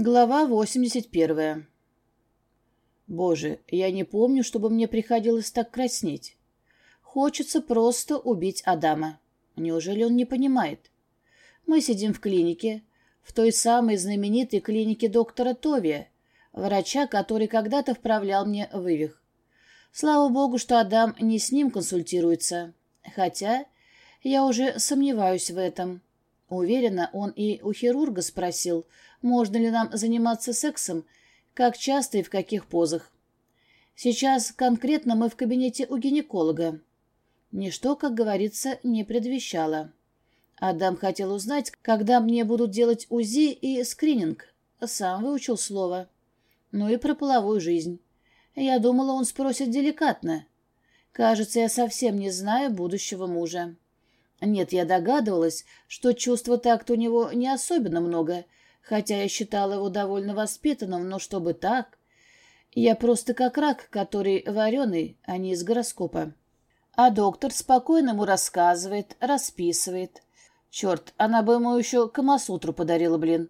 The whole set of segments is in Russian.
Глава 81. Боже, я не помню, чтобы мне приходилось так краснеть. Хочется просто убить Адама. Неужели он не понимает? Мы сидим в клинике, в той самой знаменитой клинике доктора Товия, врача, который когда-то вправлял мне вывих. Слава богу, что Адам не с ним консультируется, хотя я уже сомневаюсь в этом. Уверена, он и у хирурга спросил, можно ли нам заниматься сексом, как часто и в каких позах. Сейчас конкретно мы в кабинете у гинеколога. Ничто, как говорится, не предвещало. Адам хотел узнать, когда мне будут делать УЗИ и скрининг. Сам выучил слово. Ну и про половую жизнь. Я думала, он спросит деликатно. Кажется, я совсем не знаю будущего мужа. Нет, я догадывалась, что чувства так-то у него не особенно много, хотя я считала его довольно воспитанным, но чтобы так... Я просто как рак, который вареный, а не из гороскопа. А доктор спокойно ему рассказывает, расписывает. Черт, она бы ему еще Камасутру подарила, блин.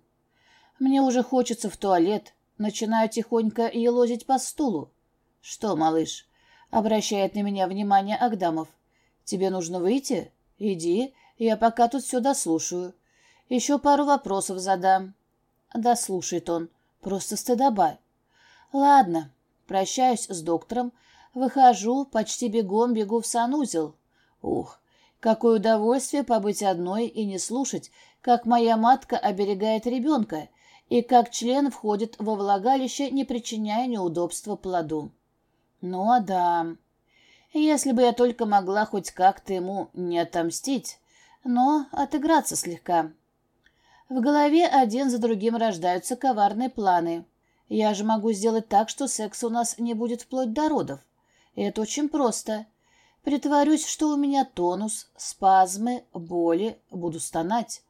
Мне уже хочется в туалет. Начинаю тихонько елозить по стулу. Что, малыш? Обращает на меня внимание Агдамов. Тебе нужно выйти? «Иди, я пока тут все дослушаю. Еще пару вопросов задам». Дослушает он. Просто стыдоба. «Ладно». Прощаюсь с доктором. Выхожу, почти бегом бегу в санузел. Ух, какое удовольствие побыть одной и не слушать, как моя матка оберегает ребенка и как член входит во влагалище, не причиняя неудобства плоду. Ну, а да... Если бы я только могла хоть как-то ему не отомстить, но отыграться слегка. В голове один за другим рождаются коварные планы. Я же могу сделать так, что секса у нас не будет вплоть до родов. Это очень просто. Притворюсь, что у меня тонус, спазмы, боли, буду стонать.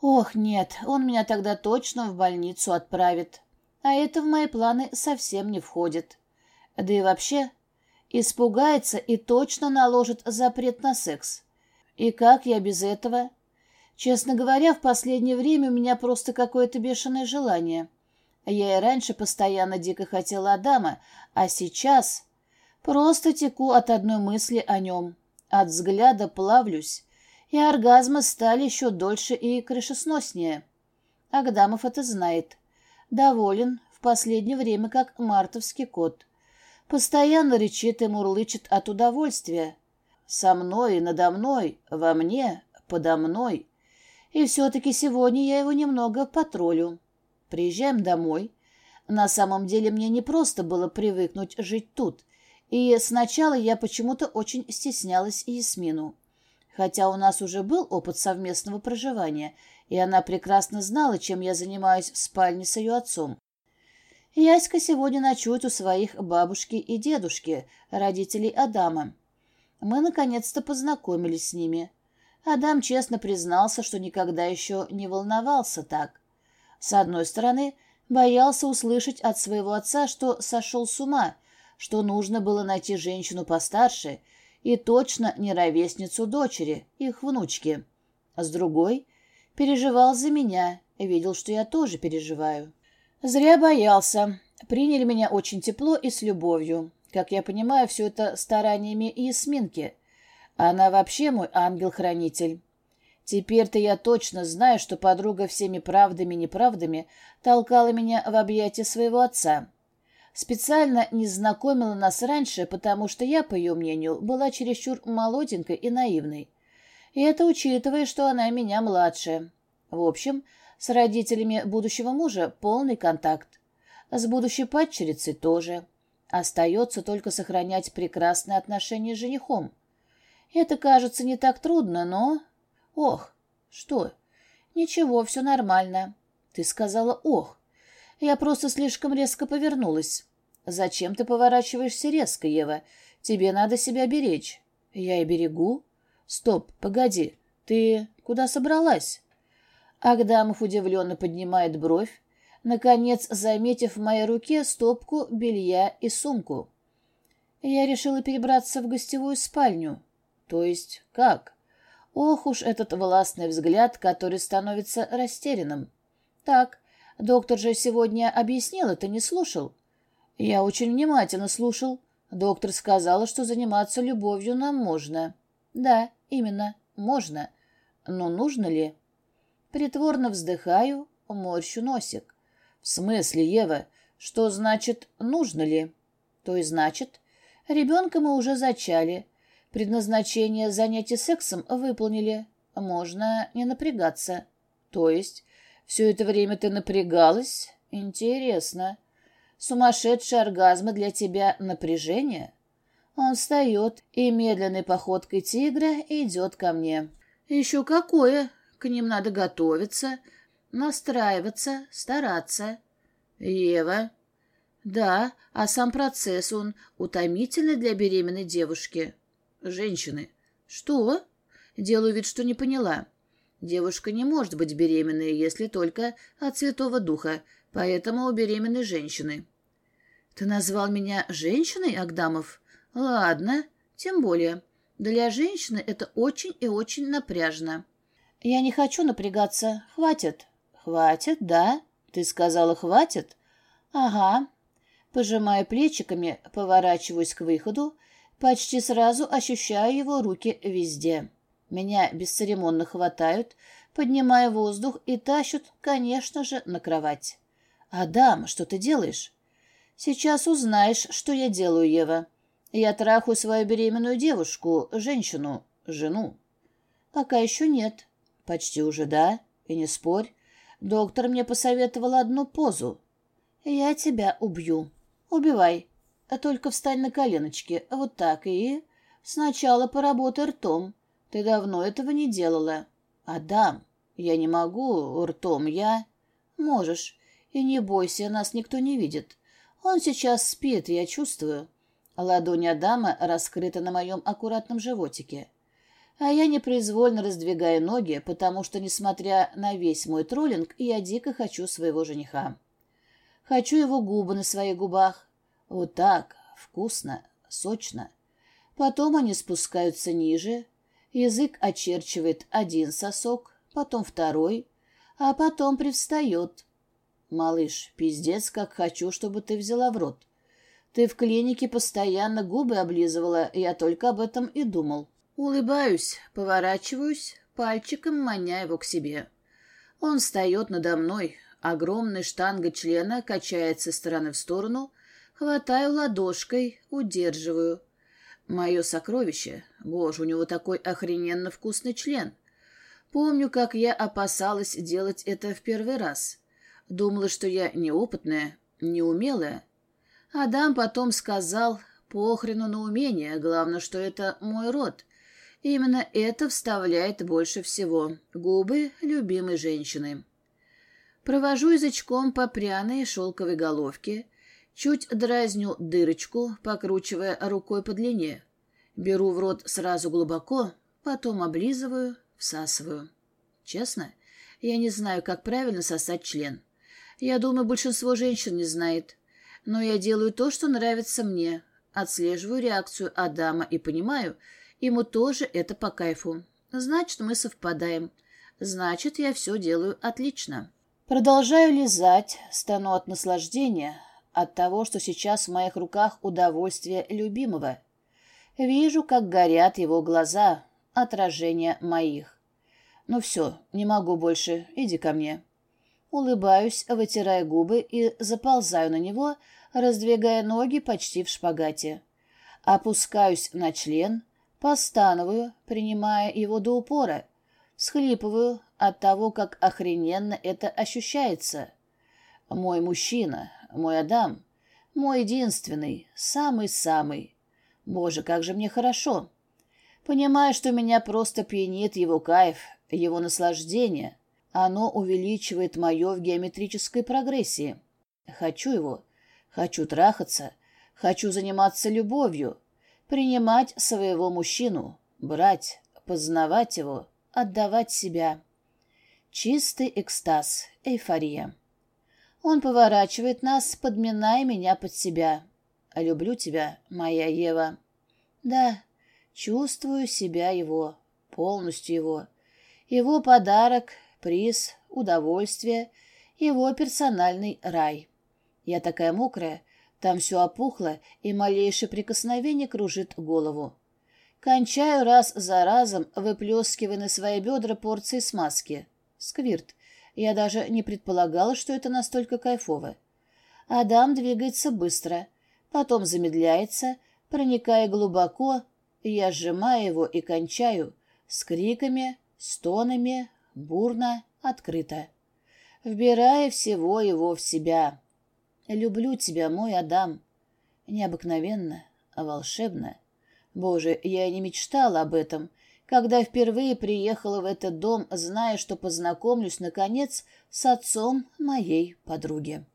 Ох, нет, он меня тогда точно в больницу отправит. А это в мои планы совсем не входит. Да и вообще, Испугается и точно наложит запрет на секс. И как я без этого? Честно говоря, в последнее время у меня просто какое-то бешеное желание. Я и раньше постоянно дико хотела Адама, а сейчас просто теку от одной мысли о нем. От взгляда плавлюсь, и оргазмы стали еще дольше и крышесноснее. Агдамов это знает. Доволен в последнее время как мартовский кот. Постоянно речит и мурлычет от удовольствия. Со мной надо мной, во мне, подо мной. И все-таки сегодня я его немного потроллю. Приезжаем домой. На самом деле мне не просто было привыкнуть жить тут. И сначала я почему-то очень стеснялась Ясмину. Хотя у нас уже был опыт совместного проживания, и она прекрасно знала, чем я занимаюсь в спальне с ее отцом. Яська сегодня ночует у своих бабушки и дедушки, родителей Адама. Мы наконец-то познакомились с ними. Адам честно признался, что никогда еще не волновался так. С одной стороны, боялся услышать от своего отца, что сошел с ума, что нужно было найти женщину постарше и точно не ровесницу дочери, их внучки. А с другой, переживал за меня, видел, что я тоже переживаю. Зря боялся. Приняли меня очень тепло и с любовью. Как я понимаю, все это стараниями Ясминки. Она вообще мой ангел-хранитель. Теперь-то я точно знаю, что подруга всеми правдами и неправдами толкала меня в объятия своего отца. Специально не знакомила нас раньше, потому что я, по ее мнению, была чересчур молоденькой и наивной. И это учитывая, что она меня младше. В общем, с родителями будущего мужа полный контакт. С будущей падчерицей тоже. Остается только сохранять прекрасные отношения с женихом. Это кажется не так трудно, но... Ох, что? Ничего, все нормально. Ты сказала «ох». Я просто слишком резко повернулась. Зачем ты поворачиваешься резко, Ева? Тебе надо себя беречь. Я и берегу. Стоп, погоди. Ты куда собралась? Агдамов удивленно поднимает бровь, наконец заметив в моей руке стопку белья и сумку. Я решила перебраться в гостевую спальню. То есть как? Ох уж этот властный взгляд, который становится растерянным. Так, Доктор же сегодня объяснил, ты не слушал. Я очень внимательно слушал. Доктор сказала, что заниматься любовью нам можно. Да, именно, можно. Но нужно ли? Притворно вздыхаю, морщу носик. В смысле, Ева, что значит «нужно ли»? То есть значит, ребенка мы уже зачали, предназначение занятий сексом выполнили, можно не напрягаться. То есть все это время ты напрягалась? Интересно. Сумасшедшие оргазмы для тебя напряжение? Он встает и медленной походкой тигра идет ко мне. Еще какое? К ним надо готовиться, настраиваться, стараться. Ева. Да, а сам процесс, он утомительный для беременной девушки. Женщины. Что? Делаю вид, что не поняла. Девушка не может быть беременной, если только от Святого Духа, поэтому у беременной женщины. Ты назвал меня женщиной, Агдамов? Ладно, тем более. Для женщины это очень и очень напряжно. Я не хочу напрягаться. Хватит. Хватит, да? Ты сказала хватит? Ага. Пожимая плечиками, поворачиваюсь к выходу, почти сразу ощущаю его руки везде. Меня бесцеремонно хватают, поднимая воздух и тащут, конечно же, на кровать. «Адам, что ты делаешь?» «Сейчас узнаешь, что я делаю, Ева. Я трахаю свою беременную девушку, женщину, жену». «Пока еще нет». «Почти уже да. И не спорь. Доктор мне посоветовал одну позу. Я тебя убью. Убивай. А только встань на коленочки. Вот так и... Сначала поработай ртом. Ты давно этого не делала. Адам, я не могу ртом, я... Можешь. И не бойся, нас никто не видит. Он сейчас спит, я чувствую. Ладонь Адама раскрыта на моем аккуратном животике. А я непроизвольно раздвигаю ноги, потому что, несмотря на весь мой троллинг, я дико хочу своего жениха. Хочу его губы на своих губах. Вот так, вкусно, сочно. Потом они спускаются ниже, Язык очерчивает один сосок, потом второй, а потом привстает. «Малыш, пиздец, как хочу, чтобы ты взяла в рот. Ты в клинике постоянно губы облизывала, я только об этом и думал». Улыбаюсь, поворачиваюсь, пальчиком маня его к себе. Он встает надо мной, огромная штанга члена качается из стороны в сторону, хватаю ладошкой, удерживаю — Мое сокровище. Боже, у него такой охрененно вкусный член. Помню, как я опасалась делать это в первый раз. Думала, что я неопытная, неумелая. Адам потом сказал, похрену на умение, главное, что это мой род. Именно это вставляет больше всего. Губы любимой женщины. Провожу язычком по пряной шелковой головке, Чуть дразню дырочку, покручивая рукой по длине. Беру в рот сразу глубоко, потом облизываю, всасываю. Честно, я не знаю, как правильно сосать член. Я думаю, большинство женщин не знает. Но я делаю то, что нравится мне. Отслеживаю реакцию Адама и понимаю, ему тоже это по кайфу. Значит, мы совпадаем. Значит, я все делаю отлично. Продолжаю лизать, стану от наслаждения, от того, что сейчас в моих руках удовольствие любимого. Вижу, как горят его глаза, отражение моих. Ну все, не могу больше, иди ко мне. Улыбаюсь, вытирая губы и заползаю на него, раздвигая ноги почти в шпагате. Опускаюсь на член, постановую, принимая его до упора. Схлипываю от того, как охрененно это ощущается. Мой мужчина, мой Адам, мой единственный, самый-самый. Боже, как же мне хорошо. Понимаю, что меня просто пьянит его кайф, его наслаждение. Оно увеличивает мое в геометрической прогрессии. Хочу его, хочу трахаться, хочу заниматься любовью, принимать своего мужчину, брать, познавать его, отдавать себя. Чистый экстаз, эйфория. Он поворачивает нас, подминая меня под себя. «Люблю тебя, моя Ева». «Да, чувствую себя его, полностью его. Его подарок, приз, удовольствие, Его персональный рай. Я такая мокрая, там все опухло, и малейшее прикосновение кружит голову. Кончаю раз за разом, выплескивая на свои бедра порции смазки. Сквирт. Я даже не предполагала, что это настолько кайфово. Адам двигается быстро, потом замедляется, проникая глубоко, я сжимаю его и кончаю с криками, стонами, бурно, открыто, вбирая всего его в себя. Люблю тебя, мой Адам. Необыкновенно, а волшебно. Боже, я и не мечтала об этом, когда впервые приехала в этот дом, зная, что познакомлюсь, наконец, с отцом моей подруги.